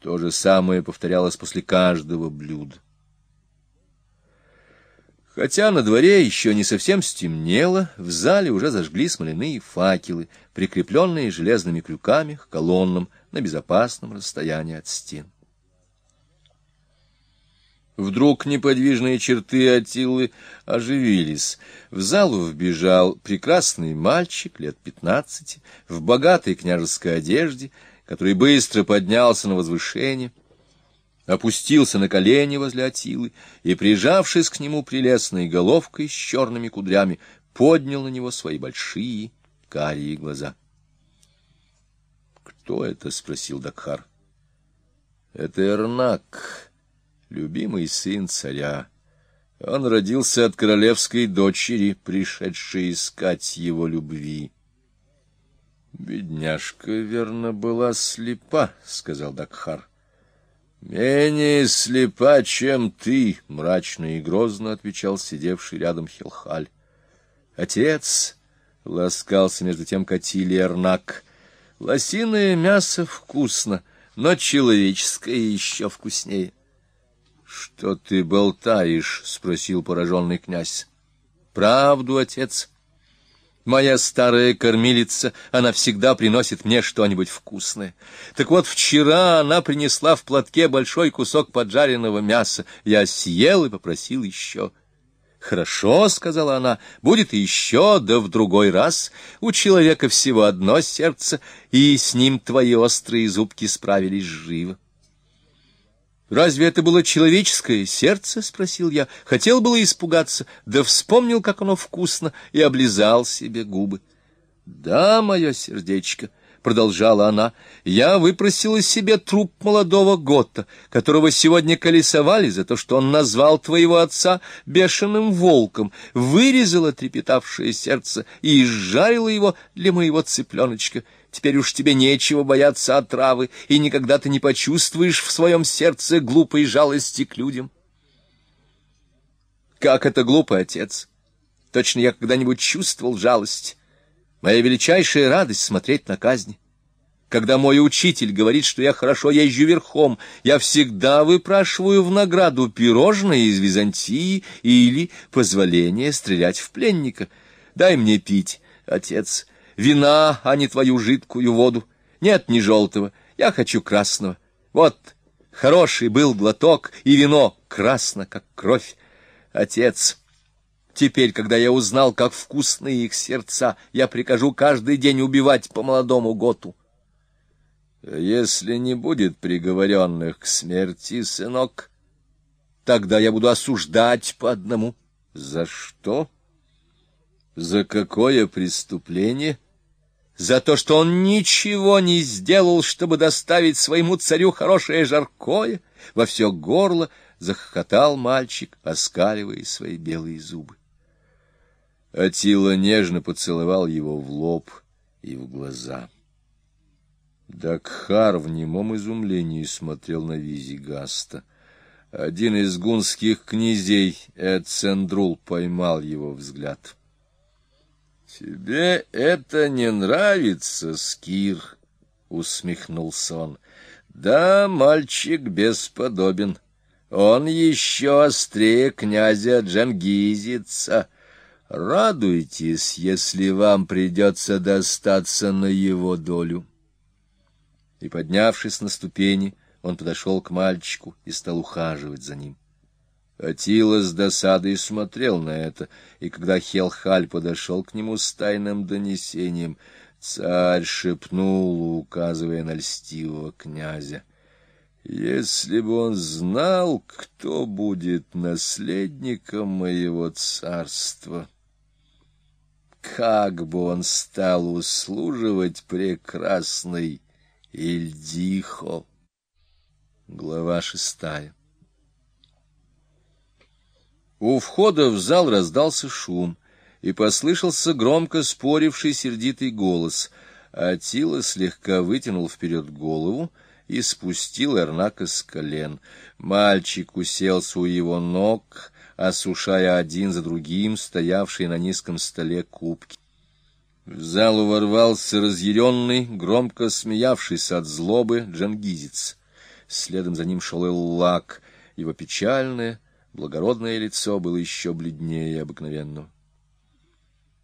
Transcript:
То же самое повторялось после каждого блюда. Хотя на дворе еще не совсем стемнело, в зале уже зажгли смоляные факелы, прикрепленные железными крюками к колоннам на безопасном расстоянии от стен. Вдруг неподвижные черты Атилы оживились. В залу вбежал прекрасный мальчик лет пятнадцати в богатой княжеской одежде, который быстро поднялся на возвышение, опустился на колени возле Атилы и, прижавшись к нему прелестной головкой с черными кудрями, поднял на него свои большие карие глаза. «Кто это?» — спросил Дакхар. «Это Эрнак, любимый сын царя. Он родился от королевской дочери, пришедшей искать его любви». Бедняжка, верно, была слепа, — сказал Дакхар. — Менее слепа, чем ты, — мрачно и грозно отвечал сидевший рядом Хилхаль. — Отец, — ласкался между тем Катили Эрнак, — лосиное мясо вкусно, но человеческое еще вкуснее. — Что ты болтаешь? — спросил пораженный князь. — Правду, отец. — Моя старая кормилица, она всегда приносит мне что-нибудь вкусное. Так вот, вчера она принесла в платке большой кусок поджаренного мяса. Я съел и попросил еще. «Хорошо», — сказала она, — «будет еще, да в другой раз. У человека всего одно сердце, и с ним твои острые зубки справились живо». «Разве это было человеческое сердце?» — спросил я. Хотел было испугаться, да вспомнил, как оно вкусно, и облизал себе губы. «Да, мое сердечко», — продолжала она, — «я выпросила себе труп молодого Гота, которого сегодня колесовали за то, что он назвал твоего отца бешеным волком, вырезала трепетавшее сердце и изжарила его для моего цыпленочка». Теперь уж тебе нечего бояться отравы, и никогда ты не почувствуешь в своем сердце глупой жалости к людям. Как это глупо, отец! Точно я когда-нибудь чувствовал жалость. Моя величайшая радость — смотреть на казни. Когда мой учитель говорит, что я хорошо езжу верхом, я всегда выпрашиваю в награду пирожное из Византии или позволение стрелять в пленника. Дай мне пить, отец, — Вина, а не твою жидкую воду. Нет ни желтого, я хочу красного. Вот, хороший был глоток, и вино красно, как кровь. Отец, теперь, когда я узнал, как вкусны их сердца, я прикажу каждый день убивать по молодому готу. Если не будет приговоренных к смерти, сынок, тогда я буду осуждать по одному. За что? За какое преступление? — за то, что он ничего не сделал, чтобы доставить своему царю хорошее жаркое, во все горло захохотал мальчик, оскаливая свои белые зубы. Атила нежно поцеловал его в лоб и в глаза. Дакхар в немом изумлении смотрел на Визигаста. Один из гунских князей, Эцендрул, поймал его взгляд — Тебе это не нравится, Скир? усмехнулся он. Да, мальчик бесподобен. Он еще острее князя Джангизица. Радуйтесь, если вам придется достаться на его долю. И, поднявшись на ступени, он подошел к мальчику и стал ухаживать за ним. Атила с досадой смотрел на это, и когда Хелхаль подошел к нему с тайным донесением, царь шепнул, указывая на льстивого князя. Если бы он знал, кто будет наследником моего царства, как бы он стал услуживать прекрасной Ильдихо. Глава шестая у входа в зал раздался шум, и послышался громко споривший сердитый голос. Атила слегка вытянул вперед голову и спустил Эрнака с колен. Мальчик уселся у его ног, осушая один за другим стоявшие на низком столе кубки. В залу ворвался разъяренный, громко смеявшийся от злобы джангизец. следом за ним шел Эллак. Его печальное, благородное лицо было еще бледнее обыкновенного.